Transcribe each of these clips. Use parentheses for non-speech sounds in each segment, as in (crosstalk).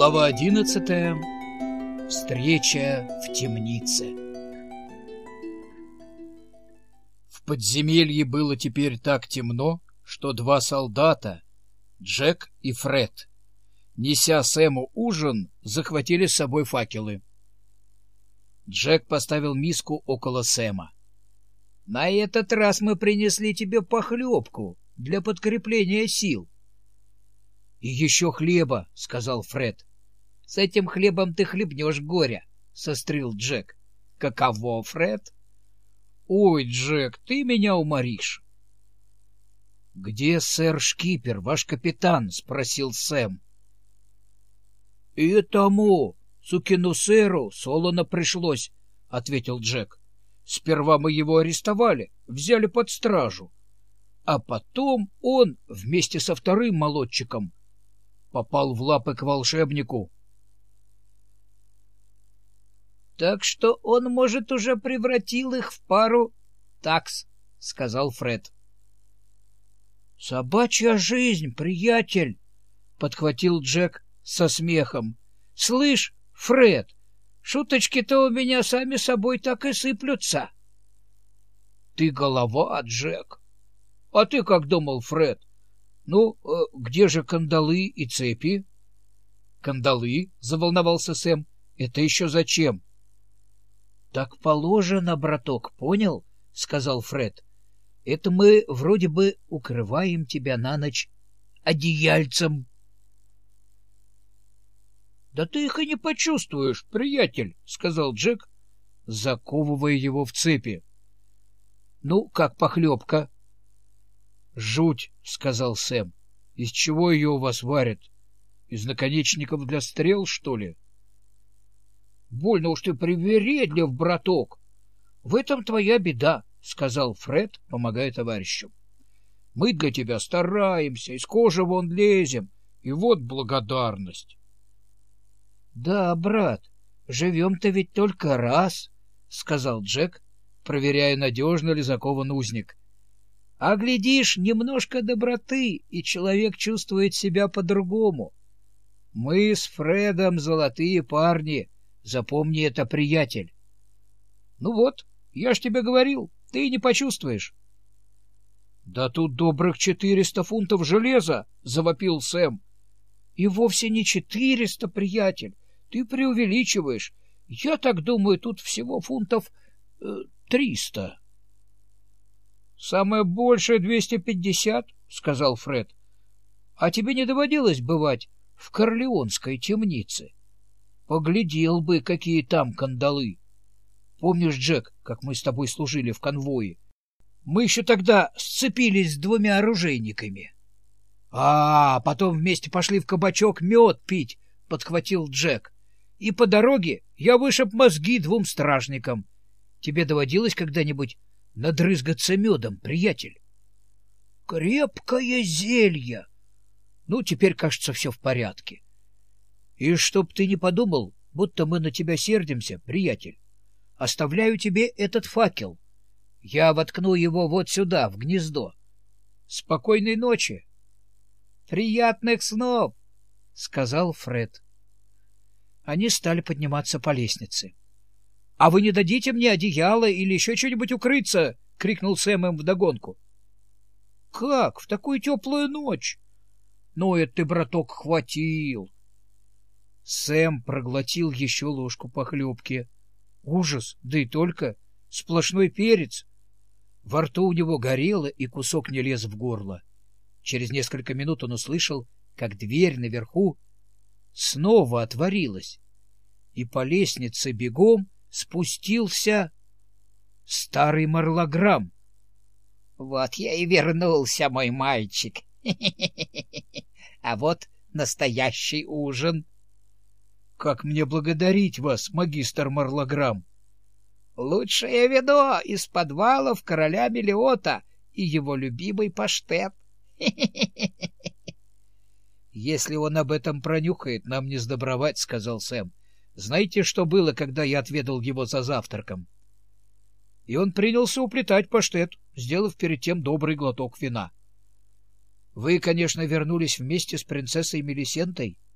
Глава одиннадцатая. Встреча в темнице. В подземелье было теперь так темно, что два солдата, Джек и Фред, неся Сэму ужин, захватили с собой факелы. Джек поставил миску около Сэма. — На этот раз мы принесли тебе похлебку для подкрепления сил. — И еще хлеба, — сказал Фред. — С этим хлебом ты хлебнешь горя, — сострил Джек. — Каково, Фред? — Ой, Джек, ты меня уморишь. — Где сэр Шкипер, ваш капитан? — спросил Сэм. — И тому, сукину сэру, солоно пришлось, — ответил Джек. — Сперва мы его арестовали, взяли под стражу. А потом он вместе со вторым молодчиком попал в лапы к волшебнику. — Так что он, может, уже превратил их в пару такс, — сказал Фред. — Собачья жизнь, приятель! — подхватил Джек со смехом. — Слышь, Фред, шуточки-то у меня сами собой так и сыплются. — Ты голова, Джек. — А ты как думал, Фред? Ну, э, где же кандалы и цепи? Кандалы? заволновался Сэм. Это еще зачем? Так положено, браток, понял? сказал Фред. Это мы вроде бы укрываем тебя на ночь одеяльцем. Да ты их и не почувствуешь, приятель, сказал Джек, заковывая его в цепи. Ну, как похлебка? Жуть, — сказал Сэм. — Из чего ее у вас варят? Из наконечников для стрел, что ли? — Больно уж ты привередлив, браток. В этом твоя беда, — сказал Фред, помогая товарищу. — Мы для тебя стараемся, из кожи вон лезем, и вот благодарность. — Да, брат, живем-то ведь только раз, — сказал Джек, проверяя, надежно ли закован узник. А глядишь, немножко доброты, и человек чувствует себя по-другому. Мы с Фредом золотые парни, запомни это, приятель. Ну вот, я ж тебе говорил, ты не почувствуешь. — Да тут добрых четыреста фунтов железа! — завопил Сэм. — И вовсе не четыреста, приятель, ты преувеличиваешь. Я так думаю, тут всего фунтов э, триста. Самое большее двести пятьдесят, — сказал Фред. — А тебе не доводилось бывать в Корлеонской темнице? Поглядел бы, какие там кандалы. Помнишь, Джек, как мы с тобой служили в конвое? Мы еще тогда сцепились с двумя оружейниками. — А, потом вместе пошли в кабачок мед пить, — подхватил Джек. — И по дороге я вышиб мозги двум стражникам. Тебе доводилось когда-нибудь надрызгаться медом, приятель. Крепкое зелье. Ну, теперь, кажется, все в порядке. И чтоб ты не подумал, будто мы на тебя сердимся, приятель, оставляю тебе этот факел. Я воткну его вот сюда, в гнездо. Спокойной ночи. Приятных снов, — сказал Фред. Они стали подниматься по лестнице. — А вы не дадите мне одеяло или еще что-нибудь укрыться? — крикнул Сэм им вдогонку. — Как? В такую теплую ночь? — Ну, это ты, браток, хватил. Сэм проглотил еще ложку похлебки. Ужас, да и только. Сплошной перец. Во рту у него горело, и кусок не лез в горло. Через несколько минут он услышал, как дверь наверху снова отворилась, и по лестнице бегом спустился старый марлограмм. — Вот я и вернулся, мой мальчик. (laughs) А вот настоящий ужин. — Как мне благодарить вас, магистр Марлограмм? — Лучшее вино из подвалов короля Мелиота и его любимый паштет. (laughs) — Если он об этом пронюхает, нам не сдобровать, — сказал Сэм. Знаете, что было, когда я отведал его за завтраком? И он принялся уплетать паштет, сделав перед тем добрый глоток вина. Вы, конечно, вернулись вместе с принцессой Мелисентой? —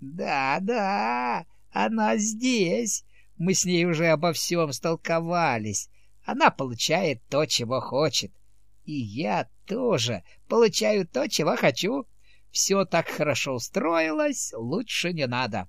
Да, да, она здесь. Мы с ней уже обо всем столковались. Она получает то, чего хочет. И я тоже получаю то, чего хочу. Все так хорошо устроилось, лучше не надо.